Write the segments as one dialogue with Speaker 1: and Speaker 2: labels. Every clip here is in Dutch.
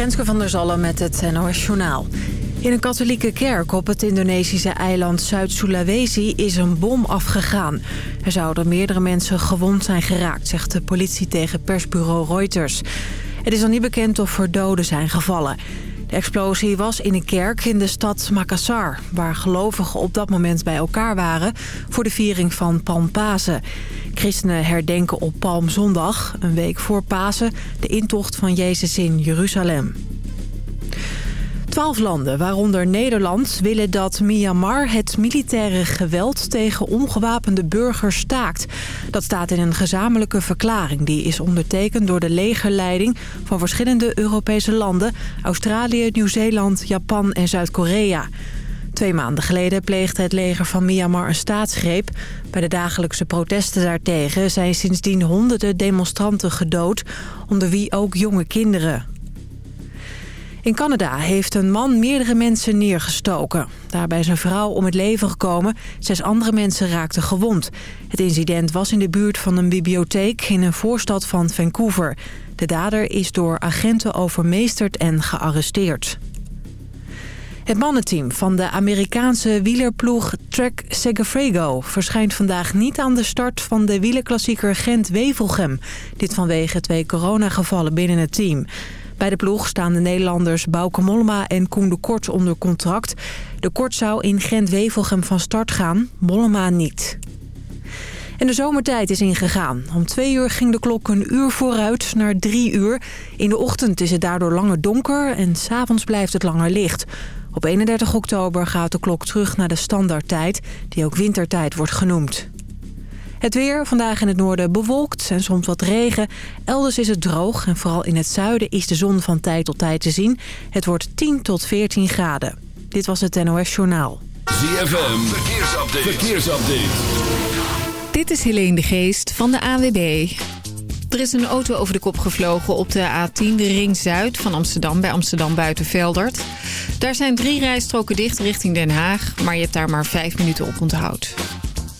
Speaker 1: Renske van der Zallen met het NOS Journaal. In een katholieke kerk op het Indonesische eiland Zuid-Sulawesi is een bom afgegaan. Er zouden meerdere mensen gewond zijn geraakt, zegt de politie tegen persbureau Reuters. Het is al niet bekend of er doden zijn gevallen. De explosie was in een kerk in de stad Makassar... waar gelovigen op dat moment bij elkaar waren... voor de viering van Palmpasen. Christenen herdenken op Palmzondag, een week voor Pasen... de intocht van Jezus in Jeruzalem. Twaalf landen, waaronder Nederland, willen dat Myanmar het militaire geweld tegen ongewapende burgers staakt. Dat staat in een gezamenlijke verklaring die is ondertekend door de legerleiding van verschillende Europese landen, Australië, Nieuw-Zeeland, Japan en Zuid-Korea. Twee maanden geleden pleegde het leger van Myanmar een staatsgreep. Bij de dagelijkse protesten daartegen zijn sindsdien honderden demonstranten gedood, onder wie ook jonge kinderen. In Canada heeft een man meerdere mensen neergestoken. Daarbij is een vrouw om het leven gekomen. Zes andere mensen raakten gewond. Het incident was in de buurt van een bibliotheek in een voorstad van Vancouver. De dader is door agenten overmeesterd en gearresteerd. Het mannenteam van de Amerikaanse wielerploeg Trek Segafredo... verschijnt vandaag niet aan de start van de wielerklassieker Gent-Wevelgem. Dit vanwege twee coronagevallen binnen het team. Bij de ploeg staan de Nederlanders Bauke Mollema en Koen de Kort onder contract. De Kort zou in Gent-Wevelgem van start gaan, Mollema niet. En de zomertijd is ingegaan. Om twee uur ging de klok een uur vooruit naar drie uur. In de ochtend is het daardoor langer donker en s'avonds blijft het langer licht. Op 31 oktober gaat de klok terug naar de standaardtijd, die ook wintertijd wordt genoemd. Het weer, vandaag in het noorden bewolkt en soms wat regen. Elders is het droog en vooral in het zuiden is de zon van tijd tot tijd te zien. Het wordt 10 tot 14 graden. Dit was het NOS Journaal.
Speaker 2: ZFM, verkeersupdate. verkeersupdate.
Speaker 3: Dit is Helene de Geest van de AWB. Er is een auto over de kop gevlogen op de A10, de Ring Zuid van Amsterdam... bij Amsterdam Buitenveldert. Daar zijn drie rijstroken dicht richting Den Haag... maar je hebt daar maar vijf minuten op onthoud.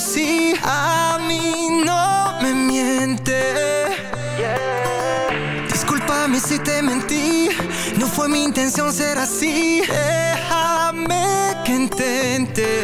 Speaker 4: Sí. A mí no me miente. Discúlpame si te mentí. No fue mi intención ser así. Déjame que intente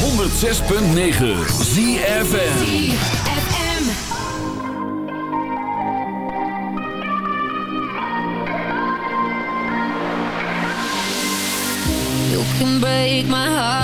Speaker 5: 106.9 ZFN
Speaker 6: You can break my heart,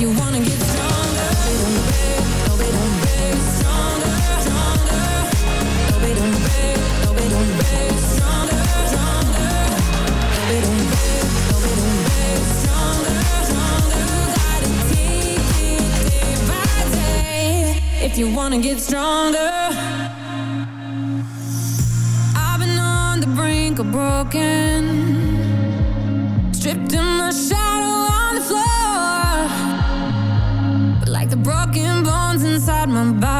Speaker 6: you
Speaker 7: wanna get stronger. Stronger, stronger. Stronger, stronger. If you wanna get stronger I've been on the brink of broken Stripped in my
Speaker 8: shell. Bye.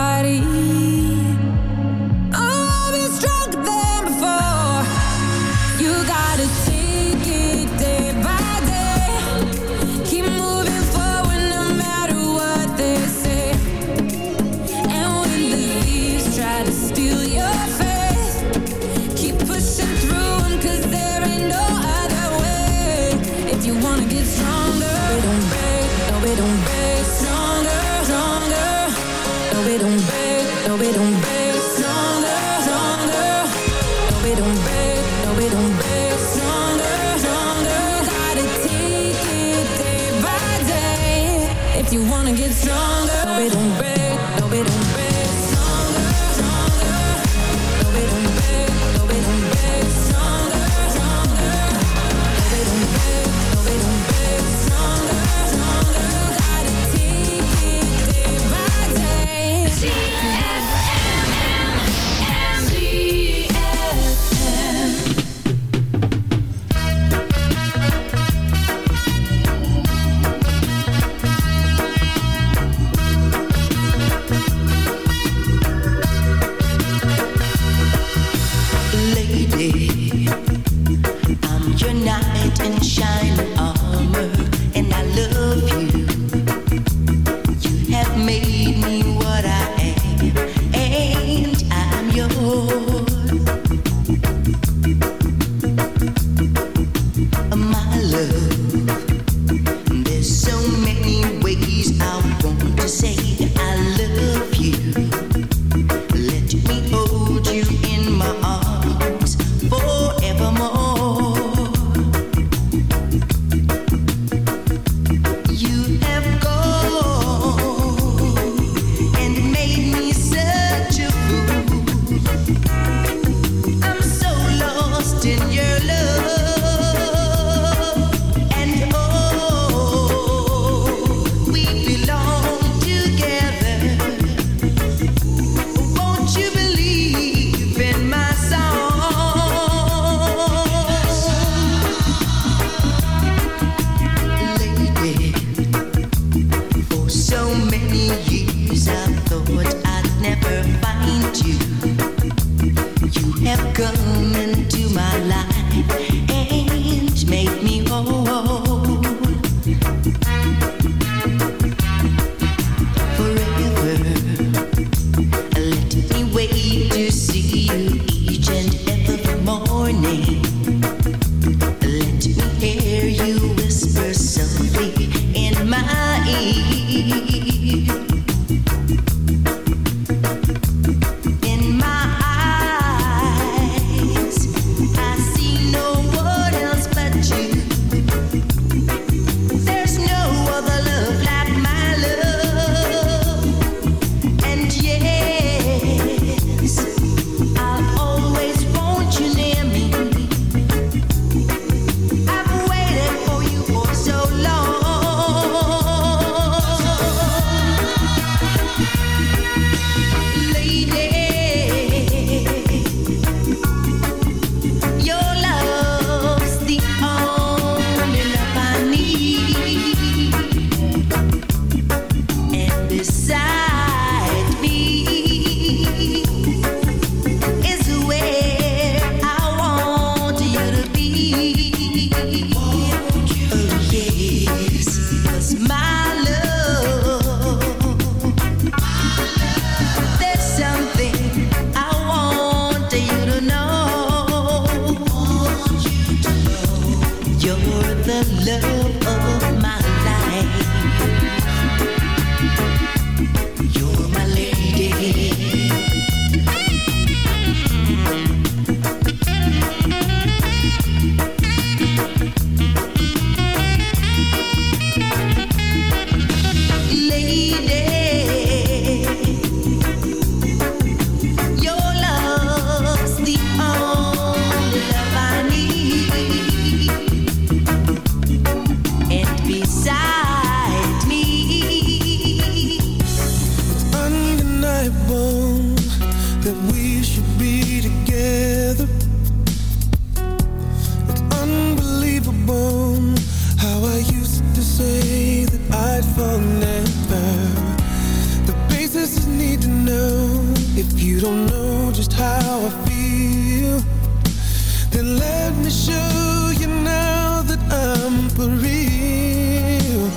Speaker 8: Then let me show you now that I'm for real.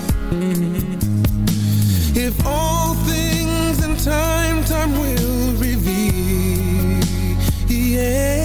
Speaker 8: If all things time, time will reveal. Yeah.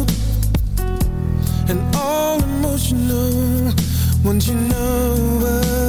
Speaker 8: and all emotional. Once you know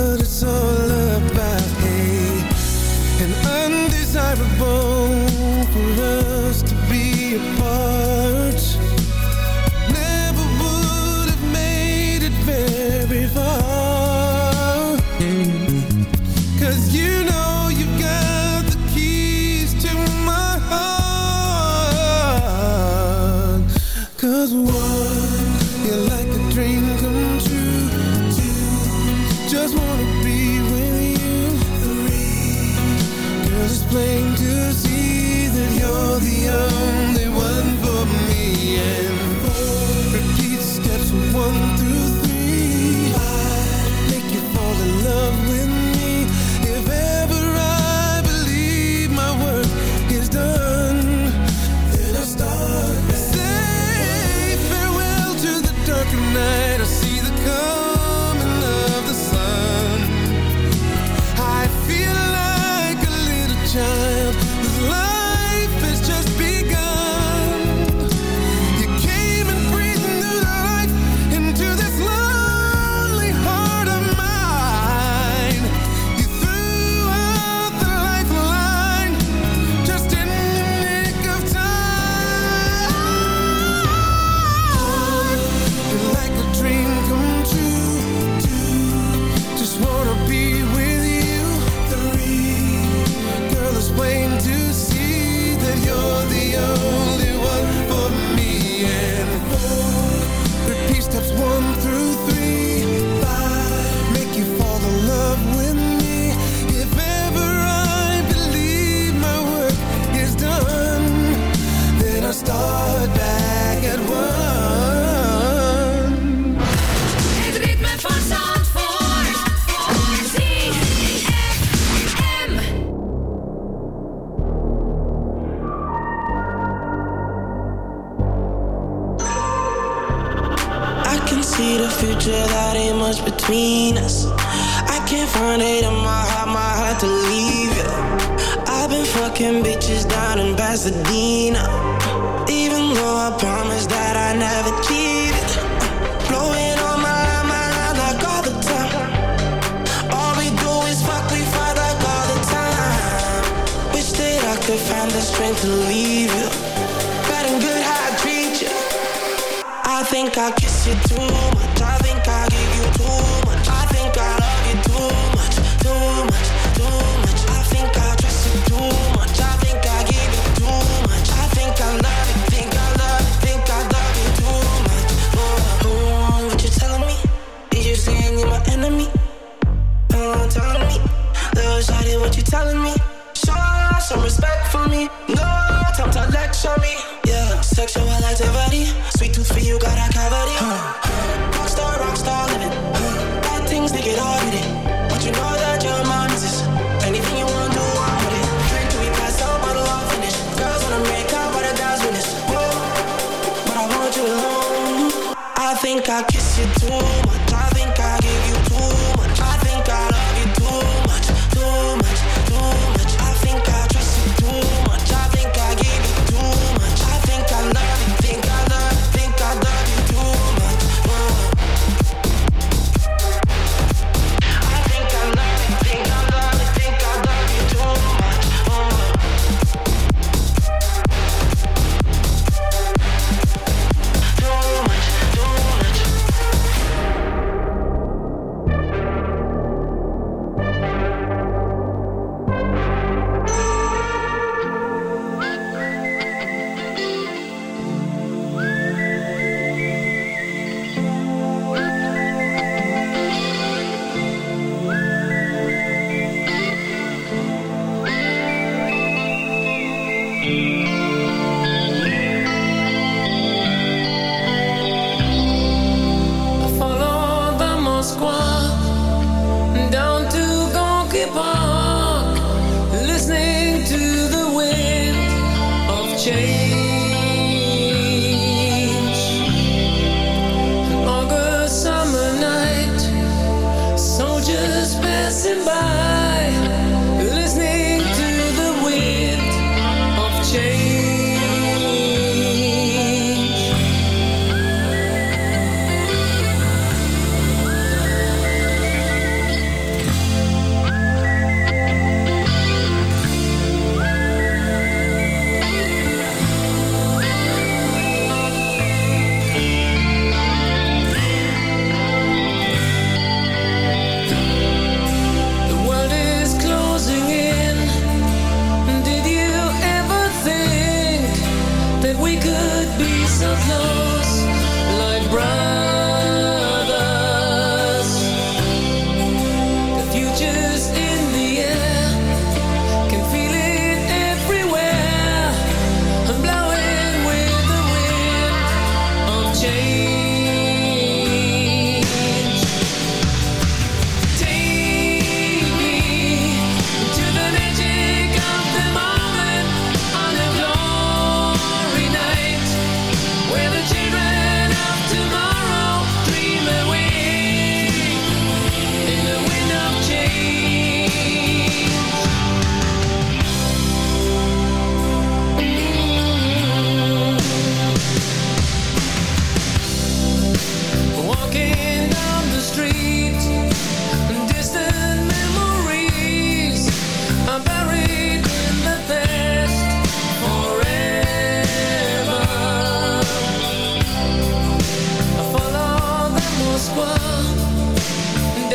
Speaker 8: change.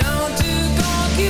Speaker 8: Down to Gorky